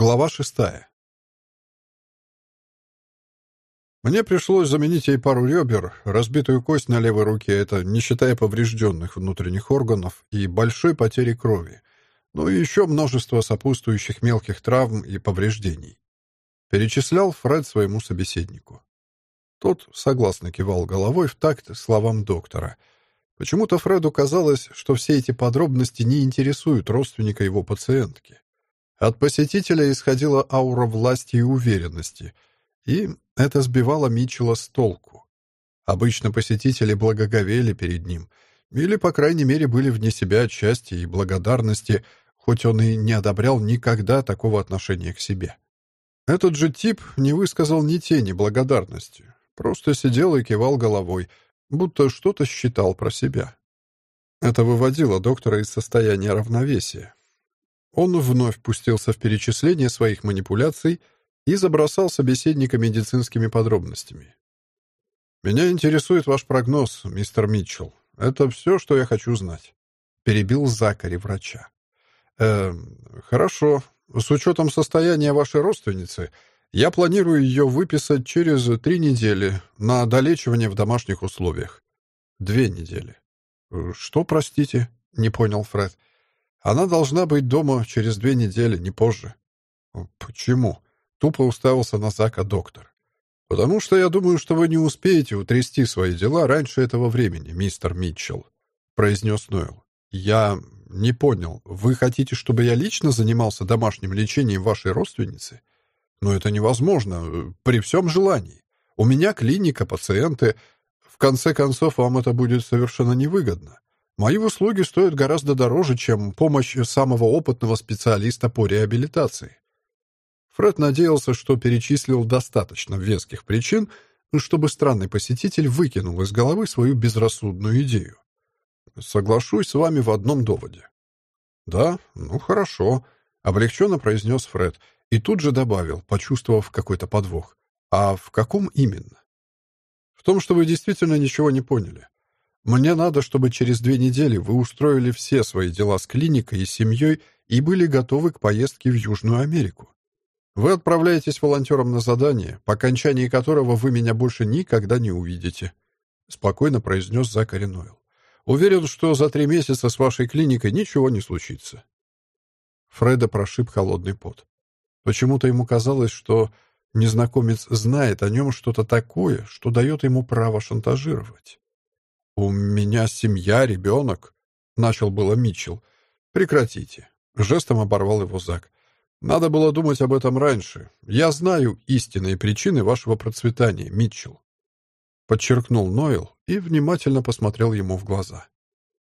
Глава шестая. Мне пришлось заменить ей пару ребер, разбитую кость на левой руке, это не считая поврежденных внутренних органов и большой потери крови, ну и еще множество сопутствующих мелких травм и повреждений. Перечислял Фред своему собеседнику. Тот согласно кивал головой в такт словам доктора. Почему-то Фреду казалось, что все эти подробности не интересуют родственника его пациентки. От посетителя исходила аура власти и уверенности, и это сбивало Митчелла с толку. Обычно посетители благоговели перед ним, или, по крайней мере, были вне себя от счастья и благодарности, хоть он и не одобрял никогда такого отношения к себе. Этот же тип не высказал ни тени благодарности, просто сидел и кивал головой, будто что-то считал про себя. Это выводило доктора из состояния равновесия, он вновь пустился в перечисление своих манипуляций и забросал собеседника медицинскими подробностями. «Меня интересует ваш прогноз, мистер Митчелл. Это все, что я хочу знать», — перебил Закари врача. «Э, «Хорошо. С учетом состояния вашей родственницы, я планирую ее выписать через три недели на долечивание в домашних условиях. Две недели». «Что, простите?» — не понял Фред. Она должна быть дома через две недели, не позже. Почему? Тупо уставился на Зака доктор. Потому что я думаю, что вы не успеете утрясти свои дела раньше этого времени, мистер Митчелл, произнес Нойл. Я не понял. Вы хотите, чтобы я лично занимался домашним лечением вашей родственницы? Но это невозможно, при всем желании. У меня клиника, пациенты. В конце концов, вам это будет совершенно невыгодно. Мои услуги стоят гораздо дороже, чем помощь самого опытного специалиста по реабилитации. Фред надеялся, что перечислил достаточно веских причин, чтобы странный посетитель выкинул из головы свою безрассудную идею. «Соглашусь с вами в одном доводе». «Да, ну хорошо», — облегченно произнес Фред и тут же добавил, почувствовав какой-то подвох. «А в каком именно?» «В том, что вы действительно ничего не поняли. Мне надо, чтобы через две недели вы устроили все свои дела с клиникой и семьей и были готовы к поездке в Южную Америку. Вы отправляетесь волонтером на задание, по окончании которого вы меня больше никогда не увидите», — спокойно произнес Закари Нойл. «Уверен, что за три месяца с вашей клиникой ничего не случится». Фреда прошиб холодный пот. Почему-то ему казалось, что незнакомец знает о нем что-то такое, что дает ему право шантажировать. «У меня семья, ребенок», — начал было Митчелл. «Прекратите». Жестом оборвал его Зак. «Надо было думать об этом раньше. Я знаю истинные причины вашего процветания, Митчелл». Подчеркнул Нойл и внимательно посмотрел ему в глаза.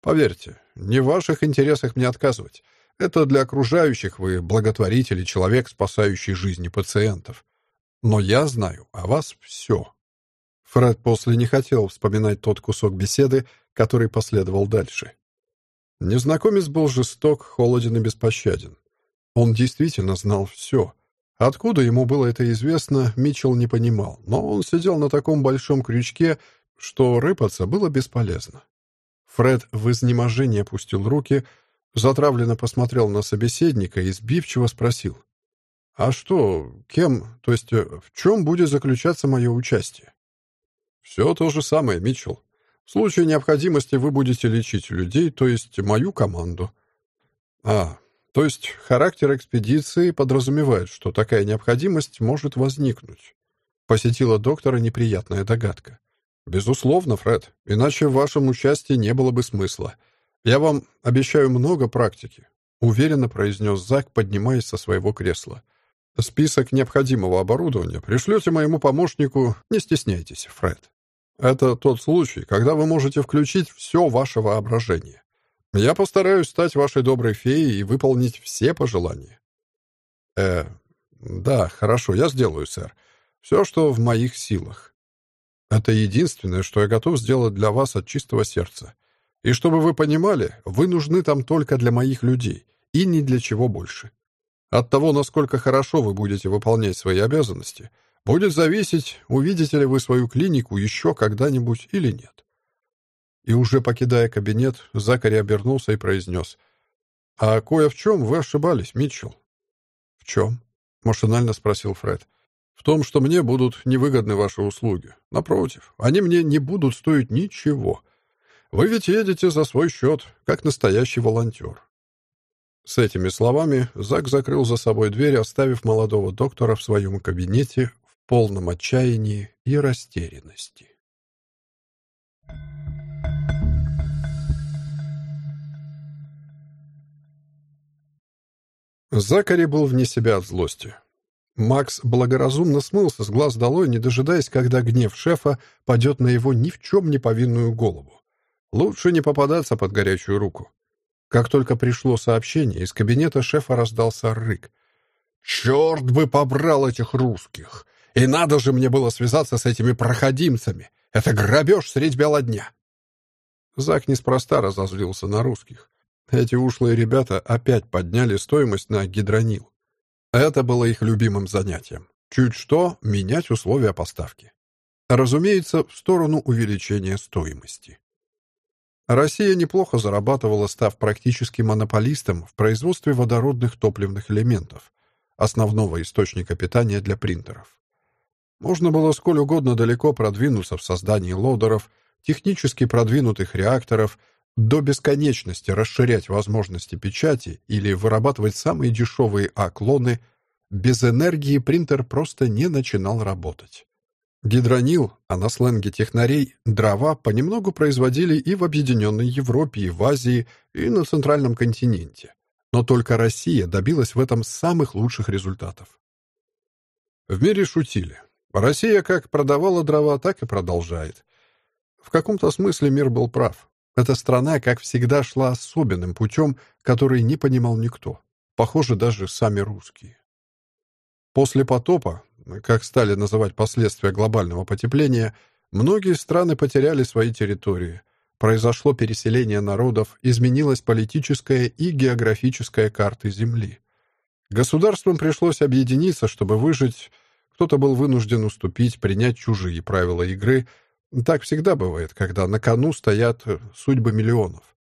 «Поверьте, не в ваших интересах мне отказывать. Это для окружающих вы благотворитель и человек, спасающий жизни пациентов. Но я знаю о вас все». Фред после не хотел вспоминать тот кусок беседы, который последовал дальше. Незнакомец был жесток, холоден и беспощаден. Он действительно знал все. Откуда ему было это известно, Митчелл не понимал, но он сидел на таком большом крючке, что рыпаться было бесполезно. Фред в изнеможении опустил руки, затравленно посмотрел на собеседника и сбивчиво спросил. «А что, кем, то есть в чем будет заключаться мое участие?» Все то же самое, Митчелл. В случае необходимости вы будете лечить людей, то есть мою команду. А, то есть характер экспедиции подразумевает, что такая необходимость может возникнуть. Посетила доктора неприятная догадка. Безусловно, Фред, иначе в вашем участии не было бы смысла. Я вам обещаю много практики, уверенно произнес Зак, поднимаясь со своего кресла. Список необходимого оборудования пришлете моему помощнику, не стесняйтесь, Фред. Это тот случай, когда вы можете включить все ваше воображение. Я постараюсь стать вашей доброй феей и выполнить все пожелания. Э, да, хорошо, я сделаю, сэр. Все, что в моих силах. Это единственное, что я готов сделать для вас от чистого сердца. И чтобы вы понимали, вы нужны там только для моих людей и ни для чего больше. От того, насколько хорошо вы будете выполнять свои обязанности — Будет зависеть, увидите ли вы свою клинику еще когда-нибудь или нет. И уже покидая кабинет, Закари обернулся и произнес. «А кое в чем вы ошибались, Митчелл». «В чем?» машинально спросил Фред. «В том, что мне будут невыгодны ваши услуги. Напротив, они мне не будут стоить ничего. Вы ведь едете за свой счет, как настоящий волонтер». С этими словами Зак закрыл за собой дверь, оставив молодого доктора в своем кабинете полном отчаянии и растерянности. Закари был вне себя от злости. Макс благоразумно смылся с глаз долой, не дожидаясь, когда гнев шефа падет на его ни в чем не повинную голову. Лучше не попадаться под горячую руку. Как только пришло сообщение, из кабинета шефа раздался рык. «Черт бы побрал этих русских! И надо же мне было связаться с этими проходимцами! Это грабеж средь бела дня!» Зак неспроста разозлился на русских. Эти ушлые ребята опять подняли стоимость на гидронил. Это было их любимым занятием. Чуть что, менять условия поставки. Разумеется, в сторону увеличения стоимости. Россия неплохо зарабатывала, став практически монополистом в производстве водородных топливных элементов, основного источника питания для принтеров. Можно было сколь угодно далеко продвинуться в создании лодеров, технически продвинутых реакторов, до бесконечности расширять возможности печати или вырабатывать самые дешевые А-клоны, без энергии принтер просто не начинал работать. Гидронил, а на сленге технарей, дрова понемногу производили и в Объединенной Европе, и в Азии, и на Центральном континенте. Но только Россия добилась в этом самых лучших результатов. В мире шутили. Россия как продавала дрова, так и продолжает. В каком-то смысле мир был прав. Эта страна, как всегда, шла особенным путем, который не понимал никто. Похоже, даже сами русские. После потопа, как стали называть последствия глобального потепления, многие страны потеряли свои территории. Произошло переселение народов, изменилась политическая и географическая карты Земли. Государствам пришлось объединиться, чтобы выжить. Кто-то был вынужден уступить, принять чужие правила игры — так всегда бывает, когда на кону стоят э, судьбы миллионов.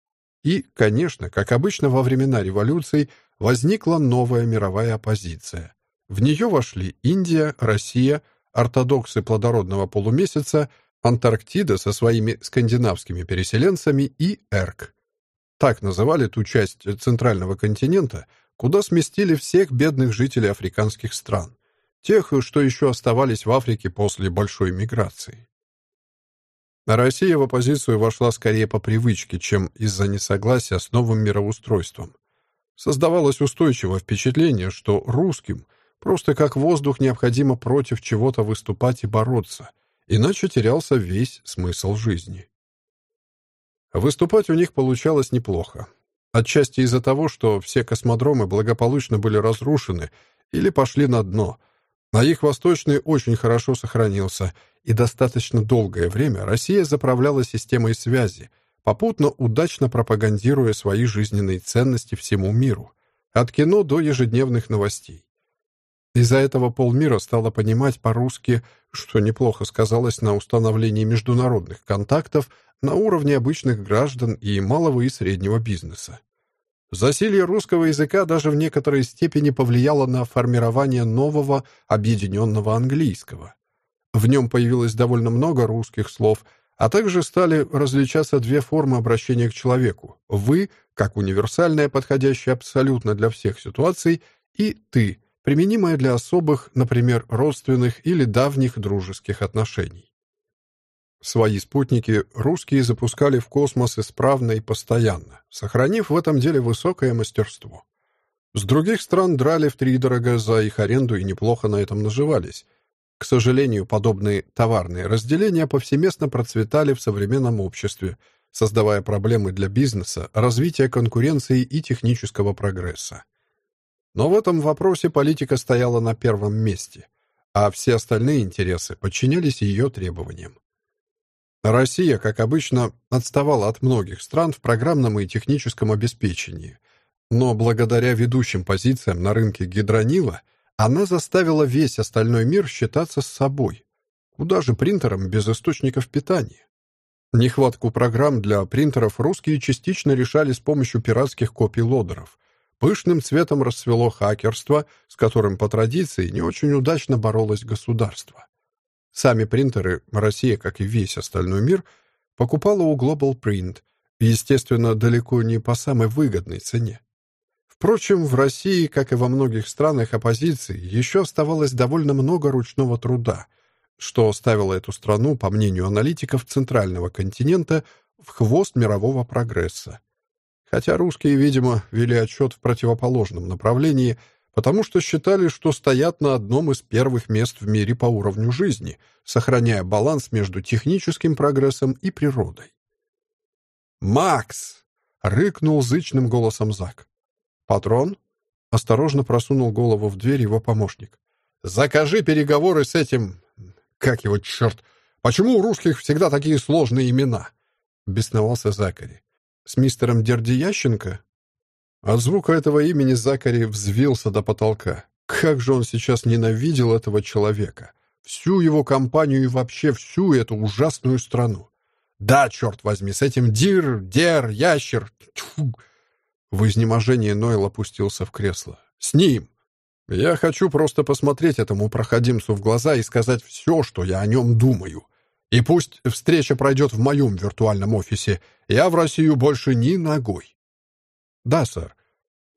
И, конечно, как обычно во времена революций, возникла новая мировая оппозиция. В нее вошли Индия, Россия, ортодоксы плодородного полумесяца, Антарктида со своими скандинавскими переселенцами и Эрк. Так называли ту часть центрального континента, куда сместили всех бедных жителей африканских стран, тех, что еще оставались в Африке после большой миграции. Россия в оппозицию вошла скорее по привычке, чем из-за несогласия с новым мироустройством. Создавалось устойчивое впечатление, что русским просто как воздух необходимо против чего-то выступать и бороться, иначе терялся весь смысл жизни. Выступать у них получалось неплохо. Отчасти из-за того, что все космодромы благополучно были разрушены или пошли на дно, а их восточный очень хорошо сохранился — и достаточно долгое время Россия заправляла системой связи, попутно удачно пропагандируя свои жизненные ценности всему миру, от кино до ежедневных новостей. Из-за этого полмира стало понимать по-русски, что неплохо сказалось на установлении международных контактов на уровне обычных граждан и малого и среднего бизнеса. Засилье русского языка даже в некоторой степени повлияло на формирование нового объединенного английского. В нем появилось довольно много русских слов, а также стали различаться две формы обращения к человеку. «Вы» как универсальное, подходящее абсолютно для всех ситуаций, и «ты», применимое для особых, например, родственных или давних дружеских отношений. Свои спутники русские запускали в космос исправно и постоянно, сохранив в этом деле высокое мастерство. С других стран драли втридорога за их аренду и неплохо на этом наживались, к сожалению, подобные товарные разделения повсеместно процветали в современном обществе, создавая проблемы для бизнеса, развития конкуренции и технического прогресса. Но в этом вопросе политика стояла на первом месте, а все остальные интересы подчинялись ее требованиям. Россия, как обычно, отставала от многих стран в программном и техническом обеспечении, но благодаря ведущим позициям на рынке гидронила – она заставила весь остальной мир считаться с собой. Куда же принтерам без источников питания? Нехватку программ для принтеров русские частично решали с помощью пиратских копий лодеров. пышным цветом расцвело хакерство, с которым по традиции не очень удачно боролось государство. Сами принтеры Россия, как и весь остальной мир, покупала у Global Print, естественно, далеко не по самой выгодной цене. Впрочем, в России, как и во многих странах оппозиции, еще оставалось довольно много ручного труда, что ставило эту страну, по мнению аналитиков центрального континента, в хвост мирового прогресса. Хотя русские, видимо, вели отчет в противоположном направлении, потому что считали, что стоят на одном из первых мест в мире по уровню жизни, сохраняя баланс между техническим прогрессом и природой. «Макс!» — рыкнул зычным голосом Зак. «Патрон?» — осторожно просунул голову в дверь его помощник. «Закажи переговоры с этим... Как его, черт! Почему у русских всегда такие сложные имена?» — бесновался Закари. «С мистером Дердиященко?» От звука этого имени Закари взвился до потолка. Как же он сейчас ненавидел этого человека! Всю его компанию и вообще всю эту ужасную страну! Да, черт возьми, с этим Дир, Дер, Ящер... Тьфу. В изнеможении Нойл опустился в кресло. «С ним! Я хочу просто посмотреть этому проходимцу в глаза и сказать все, что я о нем думаю. И пусть встреча пройдет в моем виртуальном офисе. Я в Россию больше ни ногой». «Да, сэр».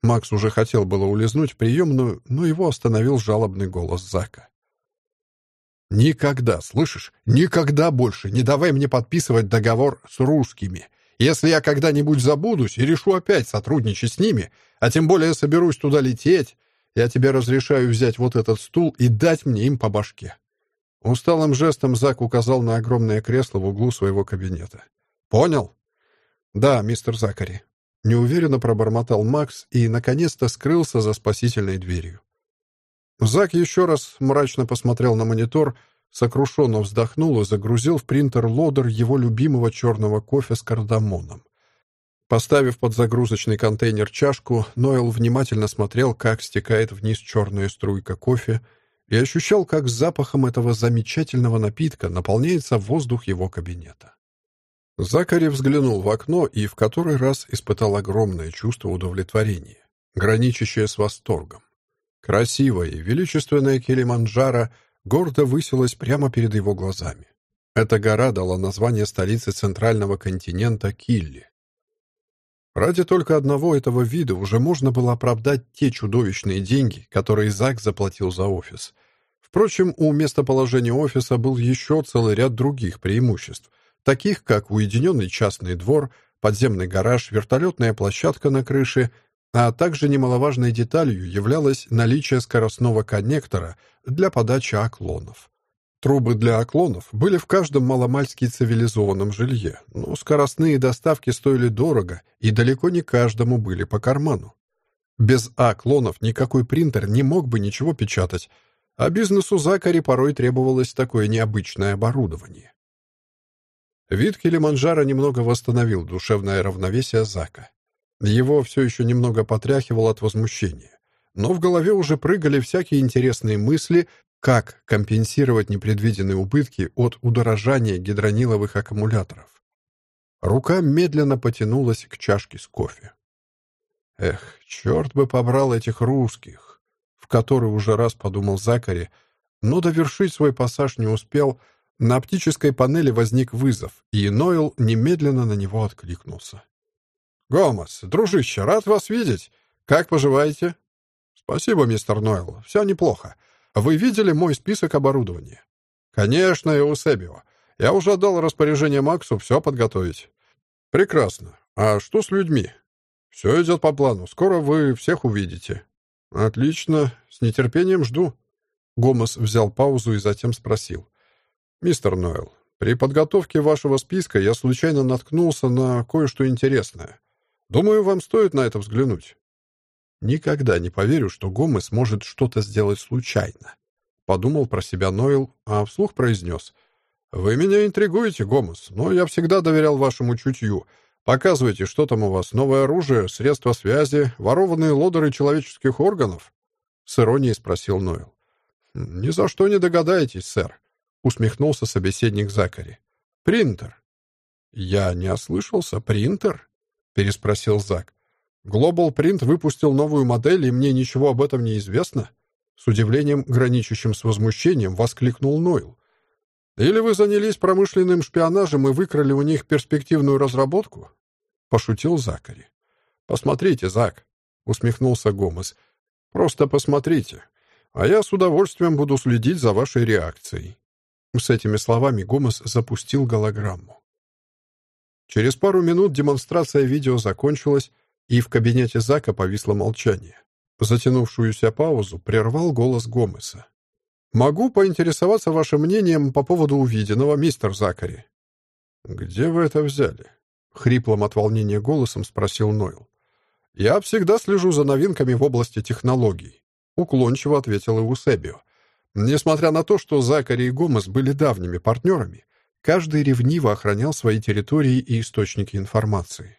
Макс уже хотел было улизнуть в приемную, но его остановил жалобный голос Зака. «Никогда, слышишь? Никогда больше не давай мне подписывать договор с русскими. Если я когда-нибудь забудусь и решу опять сотрудничать с ними, а тем более соберусь туда лететь, я тебе разрешаю взять вот этот стул и дать мне им по башке». Усталым жестом Зак указал на огромное кресло в углу своего кабинета. «Понял?» «Да, мистер Закари». Неуверенно пробормотал Макс и, наконец-то, скрылся за спасительной дверью. Зак еще раз мрачно посмотрел на монитор, сокрушенно вздохнул и загрузил в принтер лодер его любимого черного кофе с кардамоном. Поставив под загрузочный контейнер чашку, Ноэл внимательно смотрел, как стекает вниз черная струйка кофе, и ощущал, как запахом этого замечательного напитка наполняется воздух его кабинета. Закари взглянул в окно и в который раз испытал огромное чувство удовлетворения, граничащее с восторгом. Красивая и величественная Килиманджаро гордо высилась прямо перед его глазами. Эта гора дала название столице центрального континента Килли. Ради только одного этого вида уже можно было оправдать те чудовищные деньги, которые Зак заплатил за офис. Впрочем, у местоположения офиса был еще целый ряд других преимуществ, таких как уединенный частный двор, подземный гараж, вертолетная площадка на крыше, а также немаловажной деталью являлось наличие скоростного коннектора для подачи оклонов. Трубы для оклонов были в каждом маломальски цивилизованном жилье, но скоростные доставки стоили дорого и далеко не каждому были по карману. Без оклонов никакой принтер не мог бы ничего печатать, а бизнесу Закари порой требовалось такое необычное оборудование. Вид Килиманджаро немного восстановил душевное равновесие Зака. Его все еще немного потряхивало от возмущения, но в голове уже прыгали всякие интересные мысли как компенсировать непредвиденные убытки от удорожания гидрониловых аккумуляторов? Рука медленно потянулась к чашке с кофе. Эх, черт бы побрал этих русских, в который уже раз подумал Закари, но довершить свой пассаж не успел. На оптической панели возник вызов, и Нойл немедленно на него откликнулся. «Гомес, дружище, рад вас видеть. Как поживаете?» «Спасибо, мистер Нойл. Все неплохо. Вы видели мой список оборудования? Конечно, Эусебио. Я уже отдал распоряжение Максу все подготовить. Прекрасно. А что с людьми? Все идет по плану. Скоро вы всех увидите. Отлично. С нетерпением жду. Гомес взял паузу и затем спросил. Мистер Нойл, при подготовке вашего списка я случайно наткнулся на кое-что интересное. Думаю, вам стоит на это взглянуть. Никогда не поверю, что Гомес может что-то сделать случайно. Подумал про себя Нойл, а вслух произнес. «Вы меня интригуете, Гомес, но я всегда доверял вашему чутью. Показывайте, что там у вас, новое оружие, средства связи, ворованные лодеры человеческих органов?» С иронией спросил Нойл. «Ни за что не догадаетесь, сэр», — усмехнулся собеседник Закари. «Принтер». «Я не ослышался, принтер?» — переспросил Зак. Global Print выпустил новую модель, и мне ничего об этом не известно?» С удивлением, граничащим с возмущением, воскликнул Нойл. «Или вы занялись промышленным шпионажем и выкрали у них перспективную разработку?» Пошутил Закари. «Посмотрите, Зак», — усмехнулся Гомес. «Просто посмотрите, а я с удовольствием буду следить за вашей реакцией». С этими словами Гомес запустил голограмму. Через пару минут демонстрация видео закончилась, и в кабинете Зака повисло молчание. Затянувшуюся паузу прервал голос Гомеса. «Могу поинтересоваться вашим мнением по поводу увиденного, мистер Закари?» «Где вы это взяли?» — хриплым от волнения голосом спросил Нойл. «Я всегда слежу за новинками в области технологий», — уклончиво ответил Эусебио. Несмотря на то, что Закари и Гомес были давними партнерами, каждый ревниво охранял свои территории и источники информации.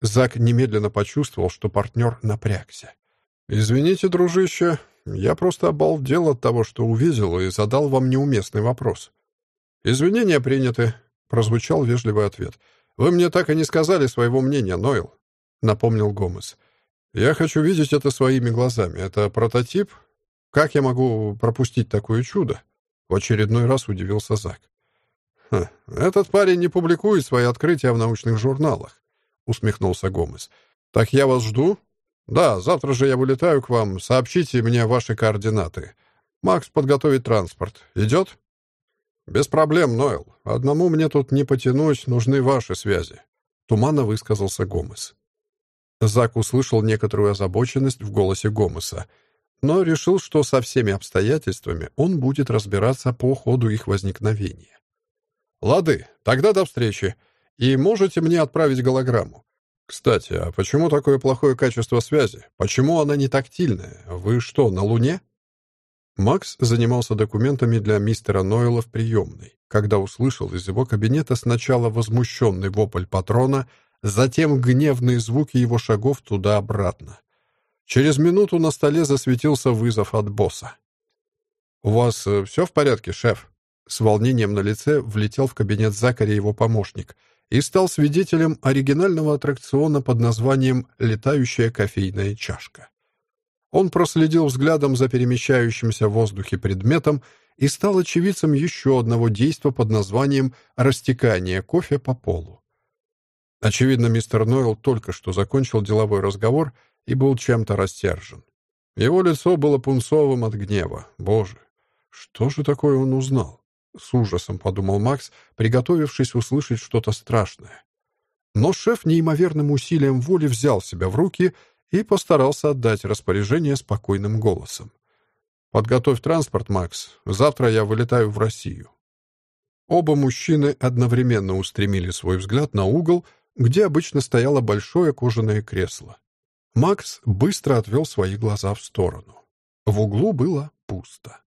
Зак немедленно почувствовал, что партнер напрягся. «Извините, дружище, я просто обалдел от того, что увидел, и задал вам неуместный вопрос». «Извинения приняты», — прозвучал вежливый ответ. «Вы мне так и не сказали своего мнения, Нойл», — напомнил Гомес. «Я хочу видеть это своими глазами. Это прототип? Как я могу пропустить такое чудо?» В очередной раз удивился Зак. «Ха, «Этот парень не публикует свои открытия в научных журналах», — усмехнулся Гомес. «Так я вас жду?» «Да, завтра же я вылетаю к вам. Сообщите мне ваши координаты. Макс подготовит транспорт. Идет?» «Без проблем, Нойл. Одному мне тут не потянуть, нужны ваши связи», — туманно высказался Гомес. Зак услышал некоторую озабоченность в голосе Гомеса, но решил, что со всеми обстоятельствами он будет разбираться по ходу их возникновения. «Лады, тогда до встречи. И можете мне отправить голограмму. «Кстати, а почему такое плохое качество связи? Почему она не тактильная? Вы что, на Луне?» Макс занимался документами для мистера Нойла в приемной, когда услышал из его кабинета сначала возмущенный вопль патрона, затем гневные звуки его шагов туда-обратно. Через минуту на столе засветился вызов от босса. «У вас э, все в порядке, шеф?» С волнением на лице влетел в кабинет Закари его помощник — и стал свидетелем оригинального аттракциона под названием «Летающая кофейная чашка». Он проследил взглядом за перемещающимся в воздухе предметом и стал очевидцем еще одного действа под названием «Растекание кофе по полу». Очевидно, мистер Нойл только что закончил деловой разговор и был чем-то растержен. Его лицо было пунцовым от гнева. Боже, что же такое он узнал? С ужасом подумал Макс, приготовившись услышать что-то страшное. Но шеф неимоверным усилием воли взял себя в руки и постарался отдать распоряжение спокойным голосом. «Подготовь транспорт, Макс. Завтра я вылетаю в Россию». Оба мужчины одновременно устремили свой взгляд на угол, где обычно стояло большое кожаное кресло. Макс быстро отвел свои глаза в сторону. В углу было пусто.